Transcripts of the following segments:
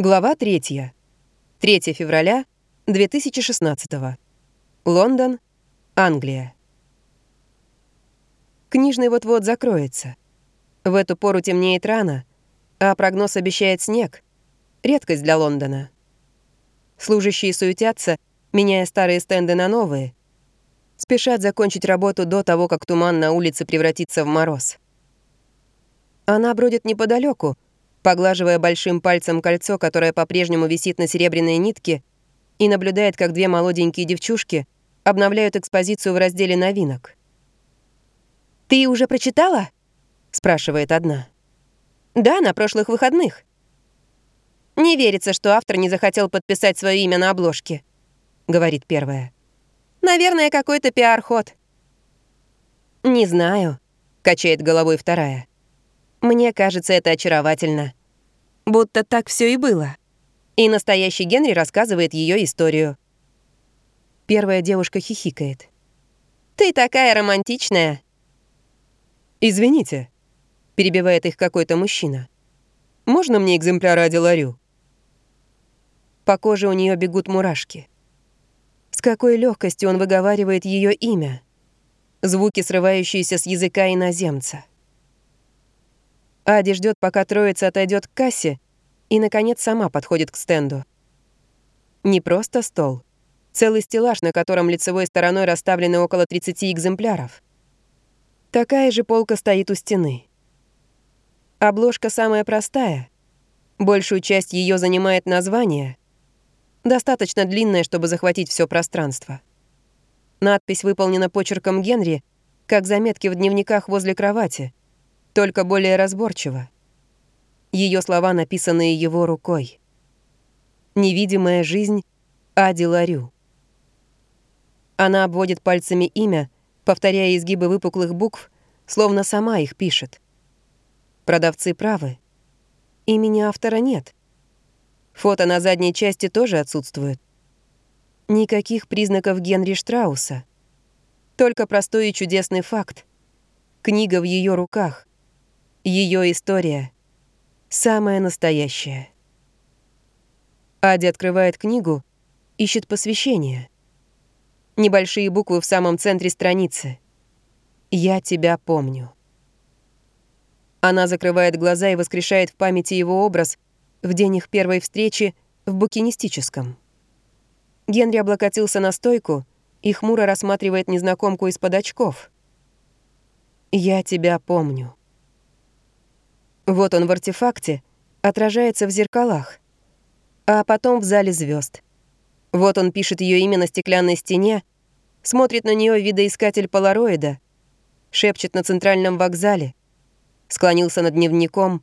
Глава 3. 3 февраля 2016. Лондон, Англия. Книжный вот-вот закроется. В эту пору темнеет рано, а прогноз обещает снег. Редкость для Лондона. Служащие суетятся, меняя старые стенды на новые. Спешат закончить работу до того, как туман на улице превратится в мороз. Она бродит неподалеку, поглаживая большим пальцем кольцо, которое по-прежнему висит на серебряной нитке, и наблюдает, как две молоденькие девчушки обновляют экспозицию в разделе новинок. «Ты уже прочитала?» — спрашивает одна. «Да, на прошлых выходных». «Не верится, что автор не захотел подписать свое имя на обложке», — говорит первая. «Наверное, какой-то пиар-ход». «Не знаю», — качает головой вторая. Мне кажется, это очаровательно. Будто так все и было. И настоящий Генри рассказывает ее историю. Первая девушка хихикает. «Ты такая романтичная!» «Извините», — перебивает их какой-то мужчина. «Можно мне экземпляр Ади Ларю?» По коже у нее бегут мурашки. С какой легкостью он выговаривает ее имя. Звуки, срывающиеся с языка иноземца. Ади ждет, пока троица отойдет к кассе, и, наконец, сама подходит к стенду. Не просто стол. Целый стеллаж, на котором лицевой стороной расставлены около 30 экземпляров. Такая же полка стоит у стены. Обложка самая простая. Большую часть ее занимает название. Достаточно длинное, чтобы захватить все пространство. Надпись выполнена почерком Генри, как заметки в дневниках возле кровати — только более разборчиво. Ее слова, написанные его рукой. «Невидимая жизнь Ади Ларю». Она обводит пальцами имя, повторяя изгибы выпуклых букв, словно сама их пишет. Продавцы правы. Имени автора нет. Фото на задней части тоже отсутствует. Никаких признаков Генри Штрауса. Только простой и чудесный факт. Книга в ее руках. Ее история самая настоящая. Ади открывает книгу, ищет посвящение. Небольшие буквы в самом центре страницы. «Я тебя помню». Она закрывает глаза и воскрешает в памяти его образ в день их первой встречи в букинистическом. Генри облокотился на стойку и хмуро рассматривает незнакомку из-под очков. «Я тебя помню». Вот он в артефакте, отражается в зеркалах. А потом в зале звезд. Вот он пишет ее имя на стеклянной стене, смотрит на нее видоискатель полароида, шепчет на центральном вокзале, склонился над дневником,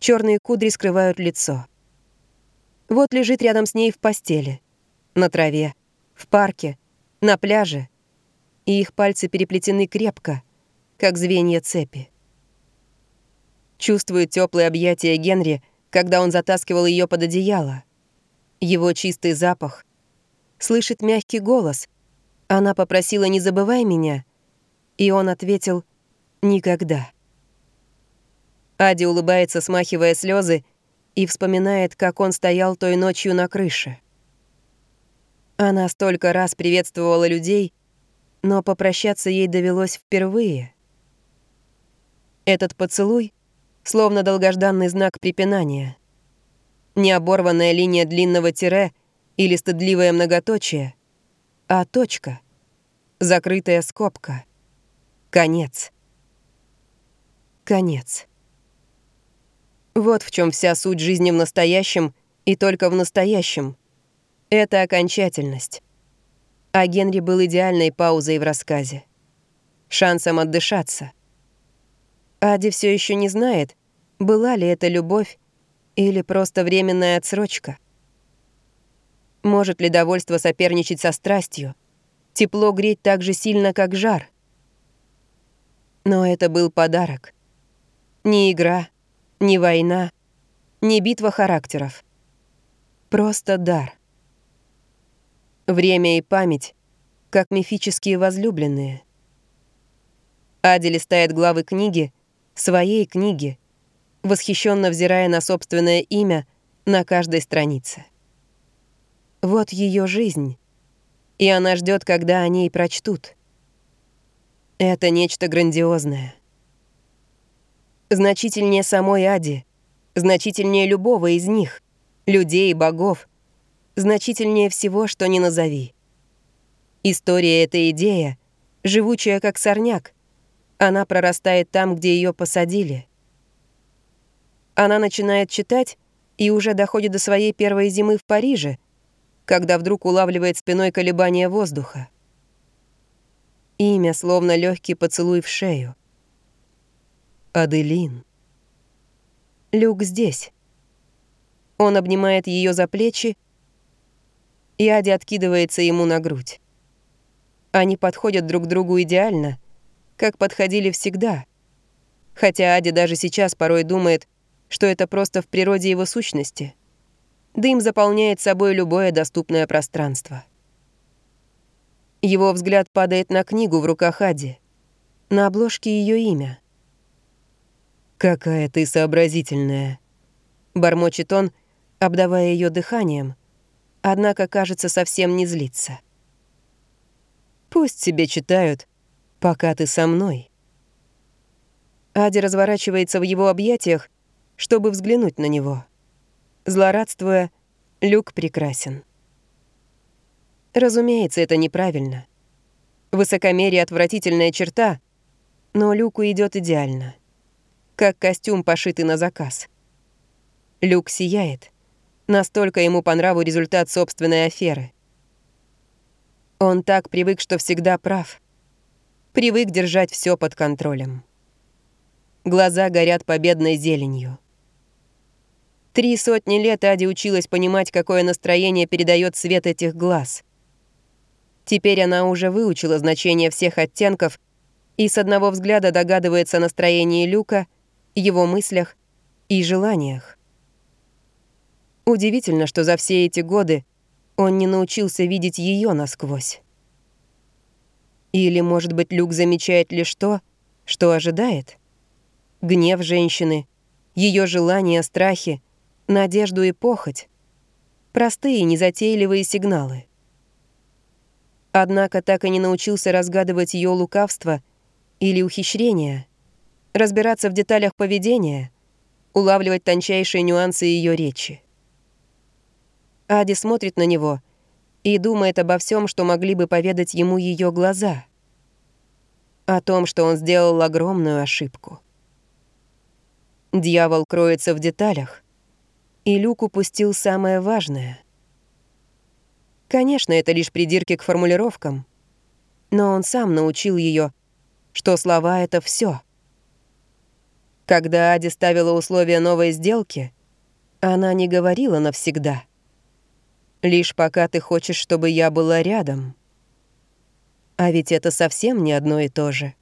черные кудри скрывают лицо. Вот лежит рядом с ней в постели, на траве, в парке, на пляже, и их пальцы переплетены крепко, как звенья цепи. Чувствует теплые объятия Генри, когда он затаскивал ее под одеяло. Его чистый запах. Слышит мягкий голос. Она попросила «не забывай меня», и он ответил «никогда». Ади улыбается, смахивая слезы, и вспоминает, как он стоял той ночью на крыше. Она столько раз приветствовала людей, но попрощаться ей довелось впервые. Этот поцелуй — словно долгожданный знак препинания. Не оборванная линия длинного тире или стыдливое многоточие, а точка, закрытая скобка. Конец. Конец. Вот в чем вся суть жизни в настоящем и только в настоящем. Это окончательность. А Генри был идеальной паузой в рассказе. Шансом отдышаться — Ади все еще не знает, была ли это любовь или просто временная отсрочка. Может ли довольство соперничать со страстью? Тепло греть так же сильно, как жар? Но это был подарок. Не игра, не война, не битва характеров. Просто дар. Время и память, как мифические возлюбленные. Ади листает главы книги — своей книги, восхищенно взирая на собственное имя, на каждой странице. Вот ее жизнь, и она ждет, когда о ней прочтут. Это нечто грандиозное. Значительнее самой Ади, значительнее любого из них, людей, богов, значительнее всего, что не назови. История — это идея, живучая как сорняк. Она прорастает там, где ее посадили. Она начинает читать и уже доходит до своей первой зимы в Париже, когда вдруг улавливает спиной колебания воздуха. Имя, словно легкий поцелуй в шею. Аделин. Люк здесь. Он обнимает ее за плечи, и Ади откидывается ему на грудь. Они подходят друг другу идеально, как подходили всегда. Хотя Ади даже сейчас порой думает, что это просто в природе его сущности. Дым заполняет собой любое доступное пространство. Его взгляд падает на книгу в руках Ади. На обложке ее имя. «Какая ты сообразительная!» Бормочет он, обдавая ее дыханием, однако, кажется, совсем не злится. «Пусть себе читают, пока ты со мной». Ади разворачивается в его объятиях, чтобы взглянуть на него. Злорадствуя, Люк прекрасен. Разумеется, это неправильно. Высокомерие — отвратительная черта, но Люку идет идеально. Как костюм, пошитый на заказ. Люк сияет. Настолько ему по нраву результат собственной аферы. Он так привык, что всегда прав. Привык держать все под контролем. Глаза горят победной зеленью. Три сотни лет Ади училась понимать, какое настроение передает свет этих глаз — Теперь она уже выучила значение всех оттенков и с одного взгляда догадывается о настроении Люка, его мыслях и желаниях. Удивительно, что за все эти годы он не научился видеть ее насквозь. Или, может быть, Люк замечает лишь то, что ожидает? Гнев женщины, ее желания, страхи, надежду и похоть. Простые, незатейливые сигналы. Однако так и не научился разгадывать ее лукавство или ухищрения, разбираться в деталях поведения, улавливать тончайшие нюансы ее речи. Ади смотрит на него и думает обо всем, что могли бы поведать ему ее глаза. О том, что он сделал огромную ошибку. Дьявол кроется в деталях, и Люк упустил самое важное — Конечно, это лишь придирки к формулировкам. Но он сам научил ее, что слова — это все. Когда Ади ставила условия новой сделки, она не говорила навсегда. «Лишь пока ты хочешь, чтобы я была рядом». А ведь это совсем не одно и то же.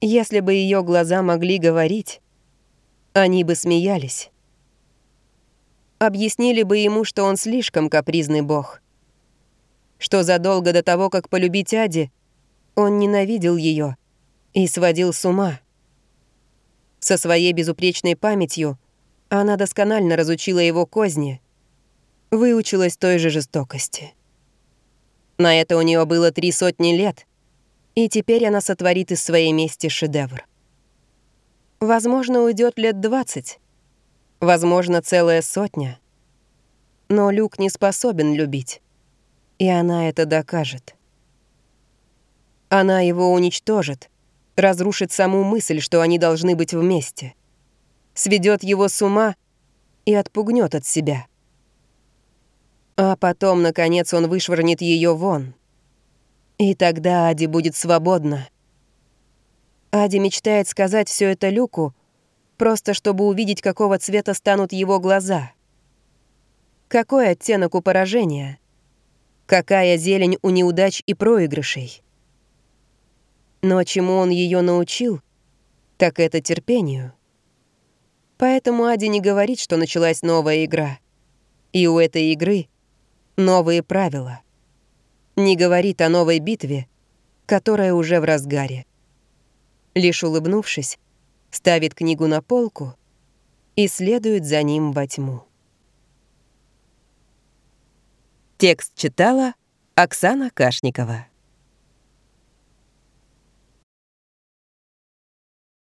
Если бы ее глаза могли говорить, они бы смеялись объяснили бы ему, что он слишком капризный бог. Что задолго до того, как полюбить Ади, он ненавидел ее и сводил с ума. Со своей безупречной памятью она досконально разучила его козни, выучилась той же жестокости. На это у нее было три сотни лет, и теперь она сотворит из своей мести шедевр. Возможно, уйдет лет двадцать, Возможно, целая сотня. Но Люк не способен любить. И она это докажет. Она его уничтожит, разрушит саму мысль, что они должны быть вместе. Сведет его с ума и отпугнет от себя. А потом, наконец, он вышвырнет ее вон. И тогда Ади будет свободна. Ади мечтает сказать все это Люку, просто чтобы увидеть, какого цвета станут его глаза. Какой оттенок у поражения? Какая зелень у неудач и проигрышей? Но чему он ее научил, так это терпению. Поэтому Ади не говорит, что началась новая игра. И у этой игры новые правила. Не говорит о новой битве, которая уже в разгаре. Лишь улыбнувшись, ставит книгу на полку и следует за ним во тьму. Текст читала Оксана Кашникова.